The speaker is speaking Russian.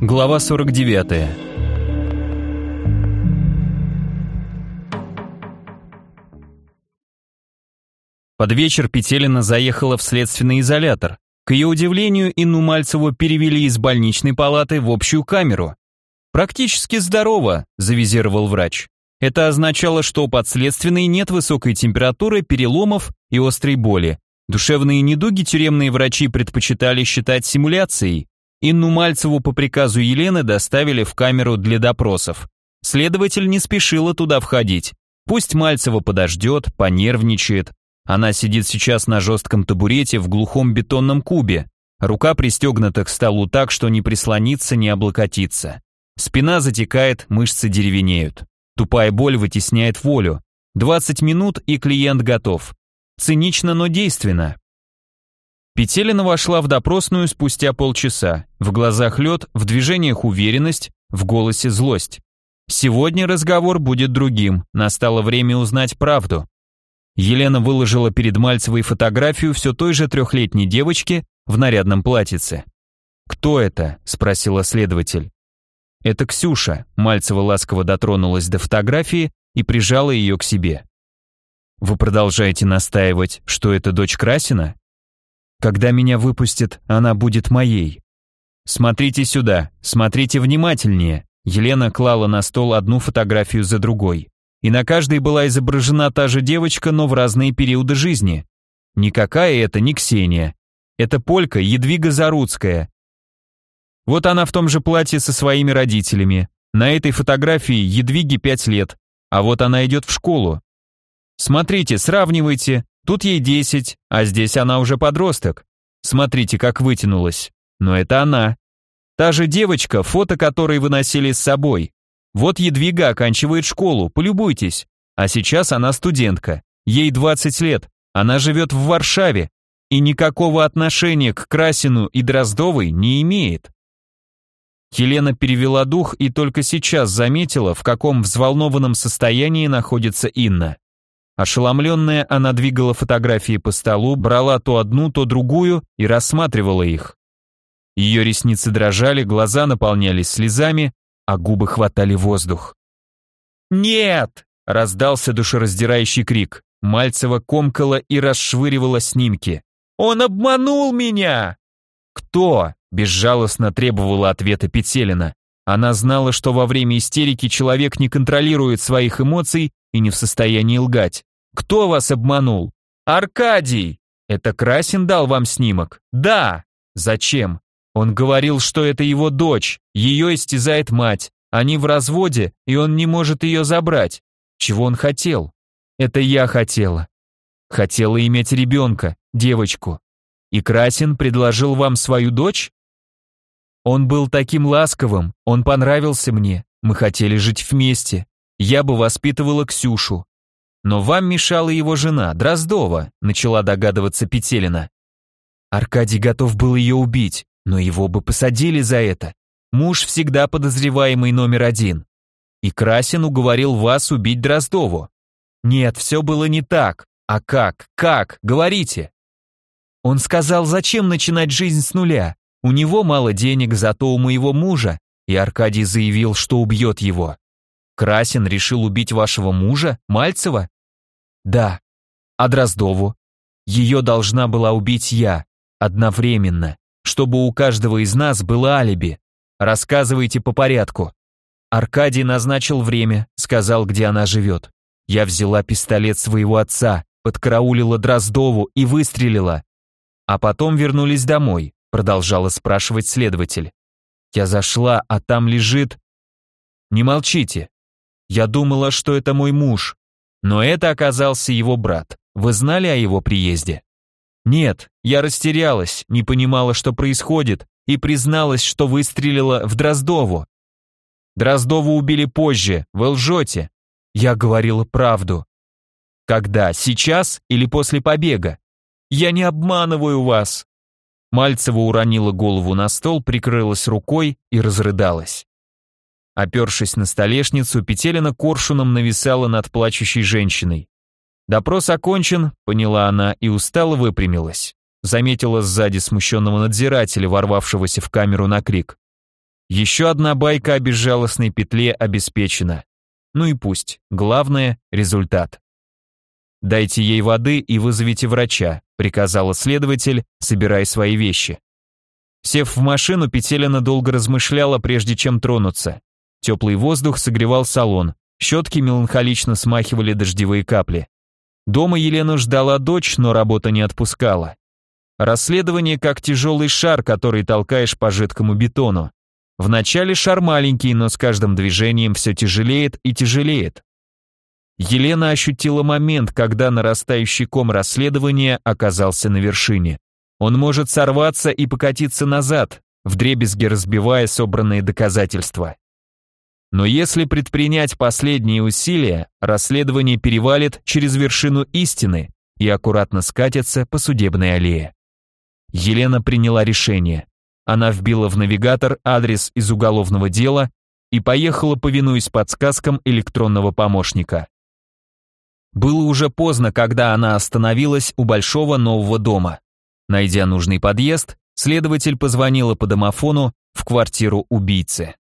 Глава 49. Под вечер Петелина заехала в следственный изолятор. К ее удивлению, Инну Мальцеву перевели из больничной палаты в общую камеру. «Практически здорово», – завизировал врач. Это означало, что у подследственной нет высокой температуры, переломов и острой боли. Душевные недуги тюремные врачи предпочитали считать симуляцией, Инну Мальцеву по приказу Елены доставили в камеру для допросов. Следователь не спешила туда входить. Пусть Мальцева подождет, понервничает. Она сидит сейчас на жестком табурете в глухом бетонном кубе. Рука пристегнута к столу так, что не прислониться, не облокотиться. Спина затекает, мышцы деревенеют. Тупая боль вытесняет волю. 20 минут и клиент готов. Цинично, но действенно. Петелина вошла в допросную спустя полчаса. В глазах лед, в движениях уверенность, в голосе злость. Сегодня разговор будет другим, настало время узнать правду. Елена выложила перед Мальцевой фотографию все той же трехлетней девочки в нарядном платьице. «Кто это?» – спросила следователь. «Это Ксюша», – Мальцева ласково дотронулась до фотографии и прижала ее к себе. «Вы продолжаете настаивать, что это дочь Красина?» Когда меня выпустят, она будет моей. Смотрите сюда, смотрите внимательнее. Елена клала на стол одну фотографию за другой. И на каждой была изображена та же девочка, но в разные периоды жизни. Никакая это не Ксения. Это полька Едвига Заруцкая. Вот она в том же платье со своими родителями. На этой фотографии Едвиге пять лет, а вот она идет в школу. Смотрите, сравнивайте, Тут ей 10, а здесь она уже подросток. Смотрите, как вытянулась. Но это она. Та же девочка, фото которой вы носили с собой. Вот Едвига оканчивает школу, полюбуйтесь. А сейчас она студентка. Ей 20 лет. Она живет в Варшаве. И никакого отношения к Красину и Дроздовой не имеет. Елена перевела дух и только сейчас заметила, в каком взволнованном состоянии находится Инна. Ошеломленная, она двигала фотографии по столу, брала то одну, то другую и рассматривала их. Ее ресницы дрожали, глаза наполнялись слезами, а губы хватали воздух. «Нет!» — раздался душераздирающий крик. Мальцева комкала и расшвыривала снимки. «Он обманул меня!» «Кто?» — безжалостно требовала ответа Петелина. Она знала, что во время истерики человек не контролирует своих эмоций и не в состоянии лгать. Кто вас обманул? Аркадий! Это Красин дал вам снимок? Да! Зачем? Он говорил, что это его дочь, ее истязает мать. Они в разводе, и он не может ее забрать. Чего он хотел? Это я хотела. Хотела иметь ребенка, девочку. И Красин предложил вам свою дочь? Он был таким ласковым, он понравился мне. Мы хотели жить вместе. Я бы воспитывала Ксюшу. Но вам мешала его жена, Дроздова, начала догадываться Петелина. Аркадий готов был ее убить, но его бы посадили за это. Муж всегда подозреваемый номер один. И Красин уговорил вас убить Дроздову. Нет, все было не так. А как? Как? Говорите. Он сказал, зачем начинать жизнь с нуля? У него мало денег, зато у моего мужа. И Аркадий заявил, что убьет его. Красин решил убить вашего мужа, Мальцева? Да. А Дроздову? Ее должна была убить я, одновременно, чтобы у каждого из нас было алиби. Рассказывайте по порядку. Аркадий назначил время, сказал, где она живет. Я взяла пистолет своего отца, подкараулила Дроздову и выстрелила. А потом вернулись домой, продолжала спрашивать следователь. Я зашла, а там лежит... Не молчите, я думала, что это мой муж, но это оказался его брат. Вы знали о его приезде? Нет, я растерялась, не понимала, что происходит, и призналась, что выстрелила в Дроздову. Дроздову убили позже, вы лжете. Я говорила правду. Когда, сейчас или после побега? Я не обманываю вас. Мальцева уронила голову на стол, прикрылась рукой и разрыдалась. Опершись на столешницу, Петелина коршуном нависала над плачущей женщиной. «Допрос окончен», — поняла она и устало выпрямилась. Заметила сзади смущенного надзирателя, ворвавшегося в камеру на крик. Еще одна байка о безжалостной петле обеспечена. Ну и пусть. Главное – результат. «Дайте ей воды и вызовите врача», – приказала следователь, собирая свои вещи. Сев в машину, Петелина долго размышляла, прежде чем тронуться. Теплый воздух согревал салон, щетки меланхолично смахивали дождевые капли. Дома Елену ждала дочь, но работа не отпускала. Расследование как тяжелый шар, который толкаешь по жидкому бетону. Вначале шар маленький, но с каждым движением все тяжелеет и тяжелеет. Елена ощутила момент, когда нарастающий ком расследования оказался на вершине. Он может сорваться и покатиться назад, вдребезги разбивая собранные доказательства. Но если предпринять последние усилия, расследование перевалит через вершину истины и аккуратно скатится по судебной аллее. Елена приняла решение. Она вбила в навигатор адрес из уголовного дела и поехала, повинуясь подсказкам электронного помощника. Было уже поздно, когда она остановилась у большого нового дома. Найдя нужный подъезд, следователь позвонила по домофону в квартиру убийцы.